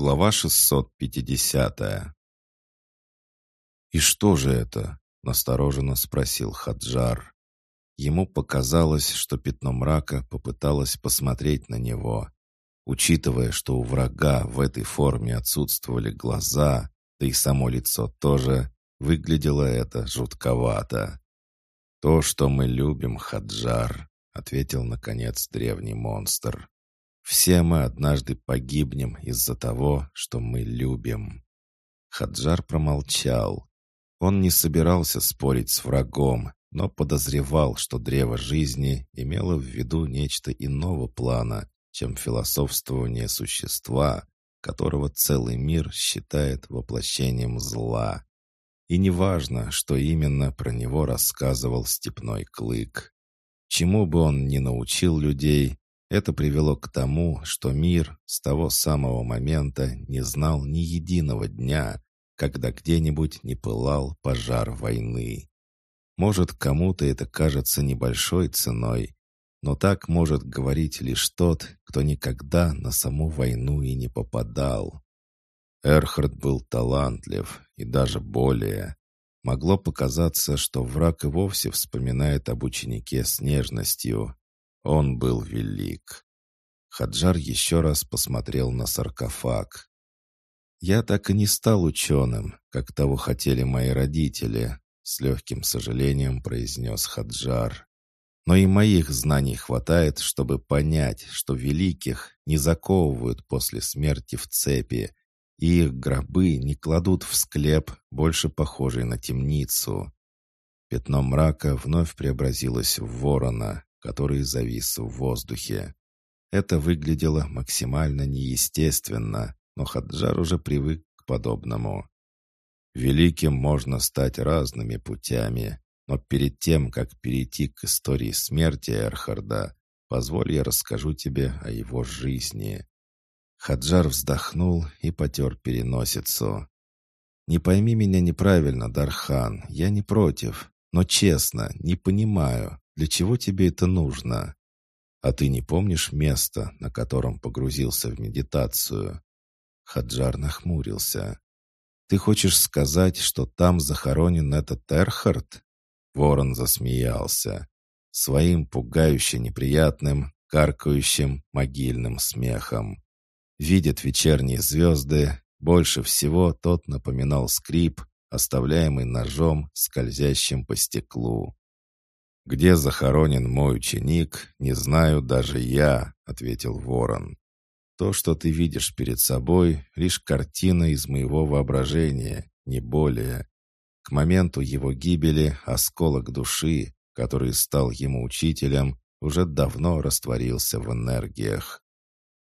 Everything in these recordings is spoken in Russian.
Глава 650 «И что же это?» — настороженно спросил Хаджар. Ему показалось, что пятно мрака попыталось посмотреть на него. Учитывая, что у врага в этой форме отсутствовали глаза, да и само лицо тоже, выглядело это жутковато. «То, что мы любим, Хаджар», — ответил, наконец, древний монстр. Все мы однажды погибнем из-за того, что мы любим». Хаджар промолчал. Он не собирался спорить с врагом, но подозревал, что древо жизни имело в виду нечто иного плана, чем философствование существа, которого целый мир считает воплощением зла. И неважно, что именно про него рассказывал степной клык. Чему бы он ни научил людей, это привело к тому, что мир с того самого момента не знал ни единого дня, когда где-нибудь не пылал пожар войны. Может, кому-то это кажется небольшой ценой, но так может говорить лишь тот, кто никогда на саму войну и не попадал. Эрхард был талантлив и даже более. Могло показаться, что враг и вовсе вспоминает об ученике с нежностью, он был велик. Хаджар еще раз посмотрел на саркофаг. «Я так и не стал ученым, как того хотели мои родители», с легким сожалением произнес Хаджар. «Но и моих знаний хватает, чтобы понять, что великих не заковывают после смерти в цепи, и их гробы не кладут в склеп, больше похожий на темницу». Пятно мрака вновь преобразилось в ворона, который завис в воздухе. Это выглядело максимально неестественно, но Хаджар уже привык к подобному. Великим можно стать разными путями, но перед тем, как перейти к истории смерти Эрхарда, позволь я расскажу тебе о его жизни. Хаджар вздохнул и потер переносицу. «Не пойми меня неправильно, Дархан, я не против, но честно, не понимаю, для чего тебе это нужно? А ты не помнишь место, на котором погрузился в медитацию?» Хаджар нахмурился. «Ты хочешь сказать, что там захоронен этот Эрхард?» Ворон засмеялся. Своим пугающе неприятным, каркающим, могильным смехом. Видят вечерние звезды, больше всего тот напоминал скрип, оставляемый ножом, скользящим по стеклу. «Где захоронен мой ученик, не знаю даже я», — ответил ворон. «То, что ты видишь перед собой, лишь картина из моего воображения, не более. К моменту его гибели осколок души, который стал ему учителем, уже давно растворился в энергиях.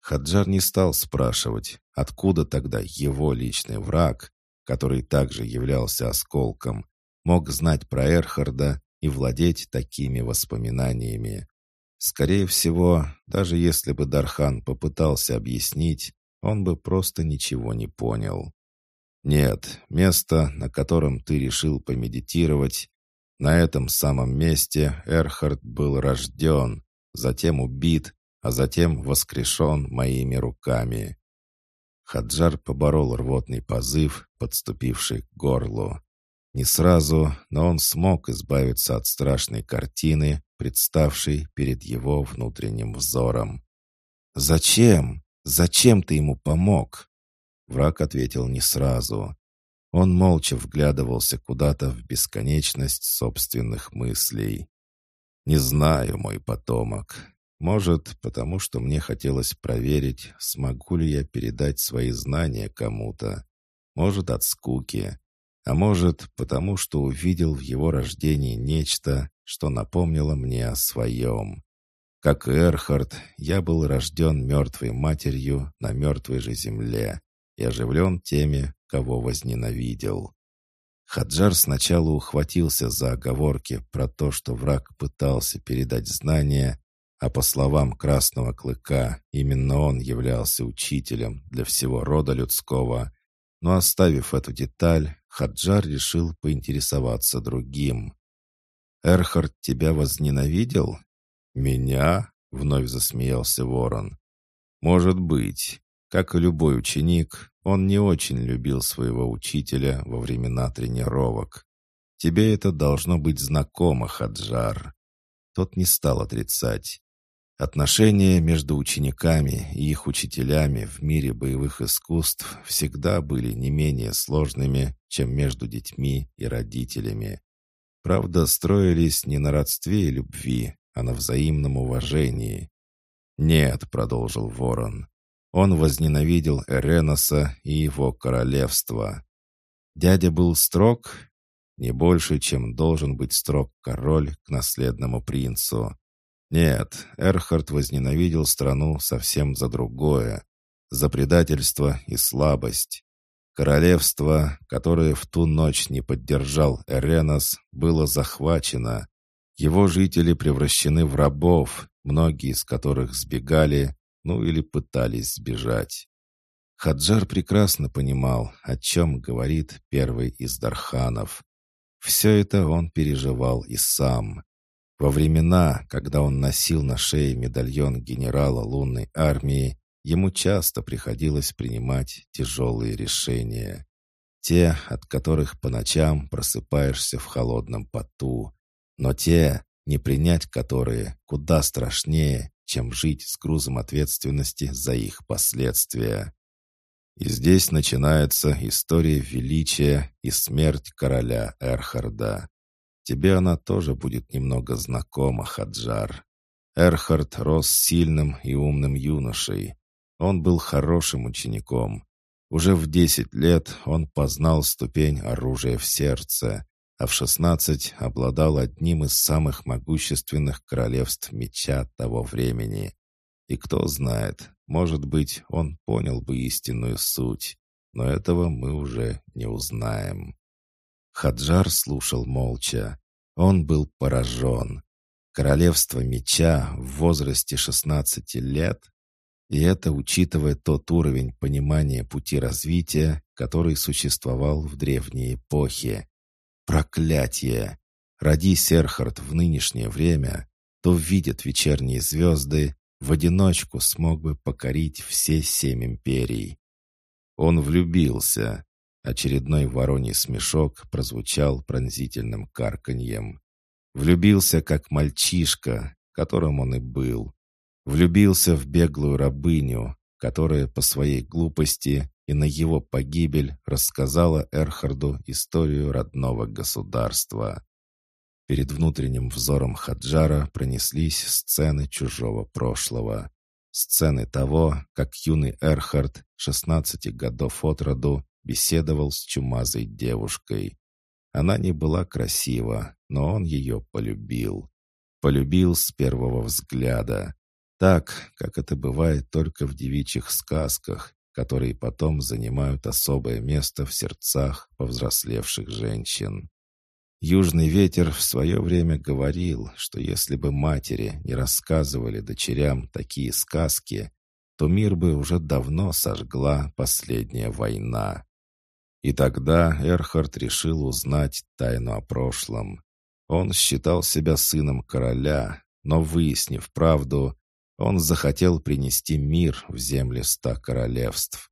Хаджар не стал спрашивать, откуда тогда его личный враг, который также являлся осколком, мог знать про Эрхарда и владеть такими воспоминаниями. Скорее всего, даже если бы Дархан попытался объяснить, он бы просто ничего не понял. Нет, место, на котором ты решил помедитировать, на этом самом месте Эрхард был рожден, затем убит, а затем воскрешен моими руками. Хаджар поборол рвотный позыв, подступивший к горлу. Не сразу, но он смог избавиться от страшной картины, представшей перед его внутренним взором. «Зачем? Зачем ты ему помог?» Враг ответил не сразу. Он молча вглядывался куда-то в бесконечность собственных мыслей. «Не знаю, мой потомок. Может, потому что мне хотелось проверить, смогу ли я передать свои знания кому-то. Может, от скуки. А может, потому что увидел в его рождении нечто, что напомнило мне о своем. Как и Эрхард, я был рожден мертвой матерью на мертвой же земле и оживлен теми, кого возненавидел. Хаджар сначала ухватился за оговорки про то, что враг пытался передать знания, а по словам Красного Клыка, именно он являлся учителем для всего рода людского. Но оставив эту деталь, Хаджар решил поинтересоваться другим. «Эрхард тебя возненавидел?» «Меня?» — вновь засмеялся ворон. «Может быть. Как и любой ученик, он не очень любил своего учителя во времена тренировок. Тебе это должно быть знакомо, Хаджар. Тот не стал отрицать. Отношения между учениками и их учителями в мире боевых искусств всегда были не менее сложными, чем между детьми и родителями. Правда, строились не на родстве и любви, а на взаимном уважении. «Нет», — продолжил Ворон, — он возненавидел Эреноса и его королевство. Дядя был строг, не больше, чем должен быть строг король к наследному принцу. Нет, Эрхард возненавидел страну совсем за другое, за предательство и слабость. Королевство, которое в ту ночь не поддержал Эренос, было захвачено. Его жители превращены в рабов, многие из которых сбегали, ну или пытались сбежать. Хаджар прекрасно понимал, о чем говорит первый из Дарханов. Все это он переживал и сам. Во времена, когда он носил на шее медальон генерала лунной армии, ему часто приходилось принимать тяжелые решения. Те, от которых по ночам просыпаешься в холодном поту, но те, не принять которые, куда страшнее, чем жить с грузом ответственности за их последствия. И здесь начинается история величия и смерть короля Эрхарда. Тебе она тоже будет немного знакома, Хаджар. Эрхард рос сильным и умным юношей. Он был хорошим учеником. Уже в десять лет он познал ступень оружия в сердце, а в шестнадцать обладал одним из самых могущественных королевств меча того времени. И кто знает, может быть, он понял бы истинную суть, но этого мы уже не узнаем. Хаджар слушал молча. Он был поражен. Королевство меча в возрасте 16 лет? И это учитывая тот уровень понимания пути развития, который существовал в древней эпохе. Проклятие! Роди Серхард в нынешнее время, то видят вечерние звезды, в одиночку смог бы покорить все семь империй. Он влюбился, Очередной вороний смешок прозвучал пронзительным карканьем. Влюбился, как мальчишка, которым он и был. Влюбился в беглую рабыню, которая по своей глупости и на его погибель рассказала Эрхарду историю родного государства. Перед внутренним взором Хаджара пронеслись сцены чужого прошлого. Сцены того, как юный Эрхард, 16 годов от роду, беседовал с чумазой девушкой. Она не была красива, но он ее полюбил. Полюбил с первого взгляда. Так, как это бывает только в девичьих сказках, которые потом занимают особое место в сердцах повзрослевших женщин. Южный ветер в свое время говорил, что если бы матери не рассказывали дочерям такие сказки, то мир бы уже давно сожгла последняя война. И тогда Эрхард решил узнать тайну о прошлом. Он считал себя сыном короля, но, выяснив правду, он захотел принести мир в земли ста королевств.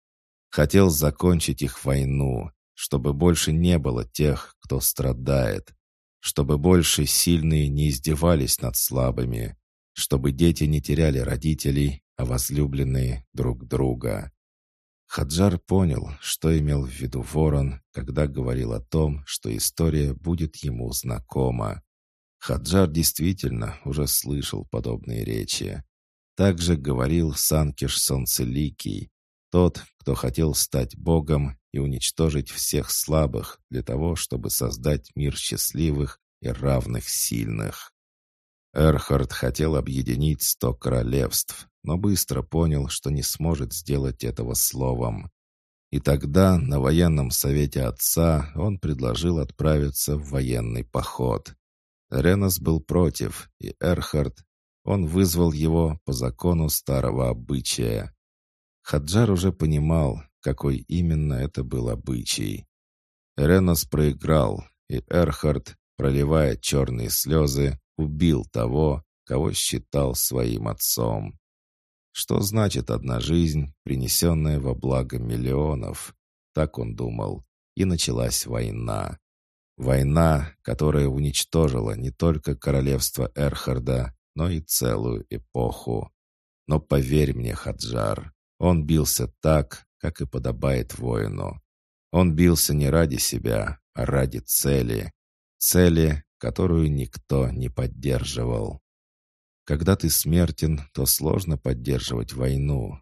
Хотел закончить их войну, чтобы больше не было тех, кто страдает, чтобы больше сильные не издевались над слабыми, чтобы дети не теряли родителей, а возлюбленные друг друга. Хаджар понял, что имел в виду ворон, когда говорил о том, что история будет ему знакома. Хаджар действительно уже слышал подобные речи. Также говорил Санкиш Солнцеликий, тот, кто хотел стать богом и уничтожить всех слабых для того, чтобы создать мир счастливых и равных сильных. Эрхард хотел объединить сто королевств, но быстро понял, что не сможет сделать этого словом. И тогда на военном совете отца он предложил отправиться в военный поход. Ренос был против, и Эрхард, он вызвал его по закону старого обычая. Хаджар уже понимал, какой именно это был обычай. Ренос проиграл, и Эрхард, проливая черные слезы, убил того, кого считал своим отцом. Что значит одна жизнь, принесенная во благо миллионов? Так он думал. И началась война. Война, которая уничтожила не только королевство Эрхарда, но и целую эпоху. Но поверь мне, Хаджар, он бился так, как и подобает воину. Он бился не ради себя, а ради цели. Цели, которую никто не поддерживал. Когда ты смертен, то сложно поддерживать войну.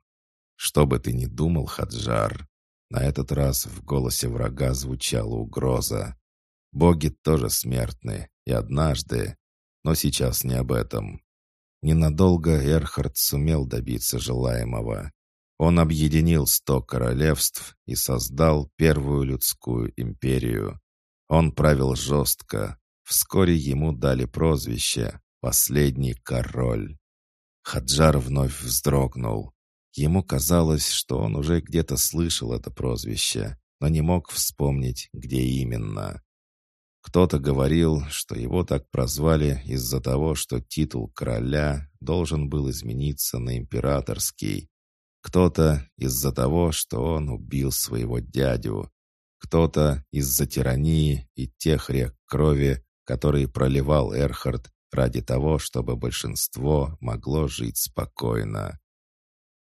Что бы ты ни думал, Хаджар, на этот раз в голосе врага звучала угроза. Боги тоже смертны, и однажды, но сейчас не об этом. Ненадолго Эрхард сумел добиться желаемого. Он объединил сто королевств и создал первую людскую империю. Он правил жестко. Вскоре ему дали прозвище «Последний король». Хаджар вновь вздрогнул. Ему казалось, что он уже где-то слышал это прозвище, но не мог вспомнить, где именно. Кто-то говорил, что его так прозвали из-за того, что титул короля должен был измениться на императорский. Кто-то из-за того, что он убил своего дядю. Кто-то из-за тирании и тех рек крови, которые проливал Эрхард ради того, чтобы большинство могло жить спокойно.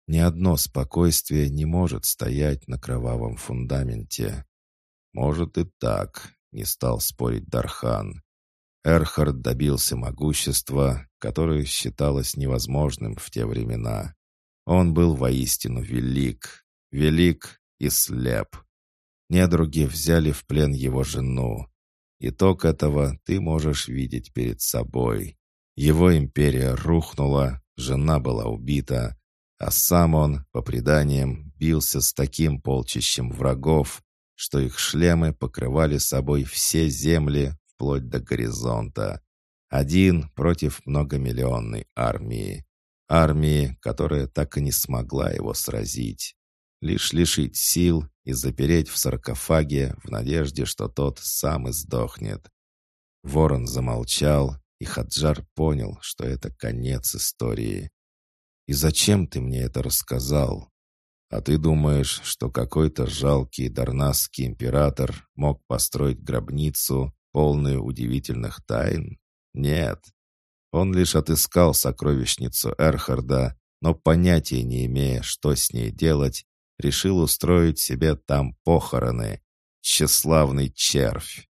Ни одно спокойствие не может стоять на кровавом фундаменте. Может и так, не стал спорить Дархан. Эрхард добился могущества, которое считалось невозможным в те времена. Он был воистину велик, велик и слеп. Недруги взяли в плен его жену. Итог этого ты можешь видеть перед собой. Его империя рухнула, жена была убита, а сам он, по преданиям, бился с таким полчищем врагов, что их шлемы покрывали собой все земли вплоть до горизонта. Один против многомиллионной армии. Армии, которая так и не смогла его сразить. Лишь лишить сил и запереть в саркофаге в надежде, что тот сам и сдохнет. Ворон замолчал, и Хаджар понял, что это конец истории. «И зачем ты мне это рассказал?» А ты думаешь, что какой-то жалкий дарнасский император мог построить гробницу, полную удивительных тайн? Нет. Он лишь отыскал сокровищницу Эрхарда, но понятия не имея, что с ней делать, решил устроить себе там похороны. Тщеславный червь.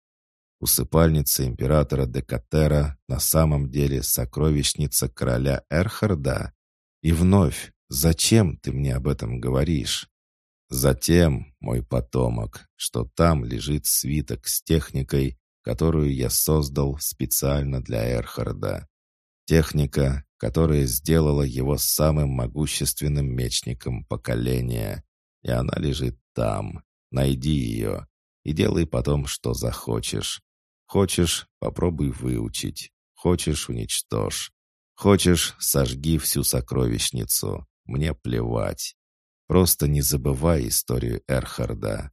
Усыпальница императора Декатера на самом деле сокровищница короля Эрхарда? И вновь Зачем ты мне об этом говоришь? Затем, мой потомок, что там лежит свиток с техникой, которую я создал специально для Эрхарда. Техника, которая сделала его самым могущественным мечником поколения. И она лежит там. Найди ее и делай потом, что захочешь. Хочешь — попробуй выучить. Хочешь — уничтожь. Хочешь — сожги всю сокровищницу. Мне плевать. Просто не забывай историю Эрхарда».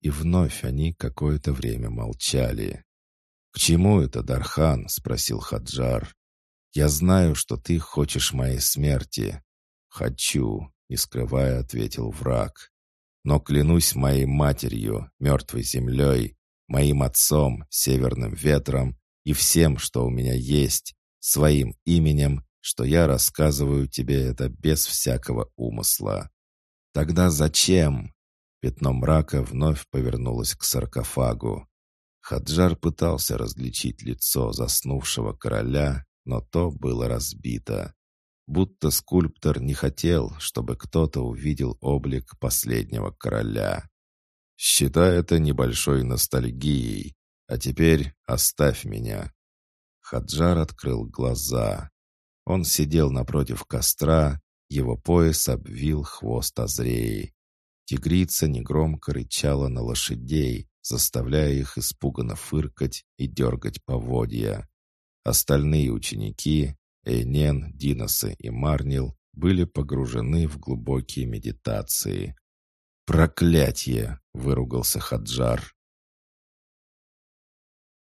И вновь они какое-то время молчали. «К чему это, Дархан?» — спросил Хаджар. «Я знаю, что ты хочешь моей смерти». «Хочу», — не скрывая, ответил враг. «Но клянусь моей матерью, мертвой землей, моим отцом, северным ветром и всем, что у меня есть, своим именем что я рассказываю тебе это без всякого умысла. Тогда зачем? Пятно мрака вновь повернулось к саркофагу. Хаджар пытался различить лицо заснувшего короля, но то было разбито. Будто скульптор не хотел, чтобы кто-то увидел облик последнего короля. «Считай это небольшой ностальгией. А теперь оставь меня». Хаджар открыл глаза. Он сидел напротив костра, его пояс обвил хвост Азреи. Тигрица негромко рычала на лошадей, заставляя их испуганно фыркать и дергать поводья. Остальные ученики, Эйнен, Диносы и Марнил, были погружены в глубокие медитации. «Проклятье!» — выругался Хаджар.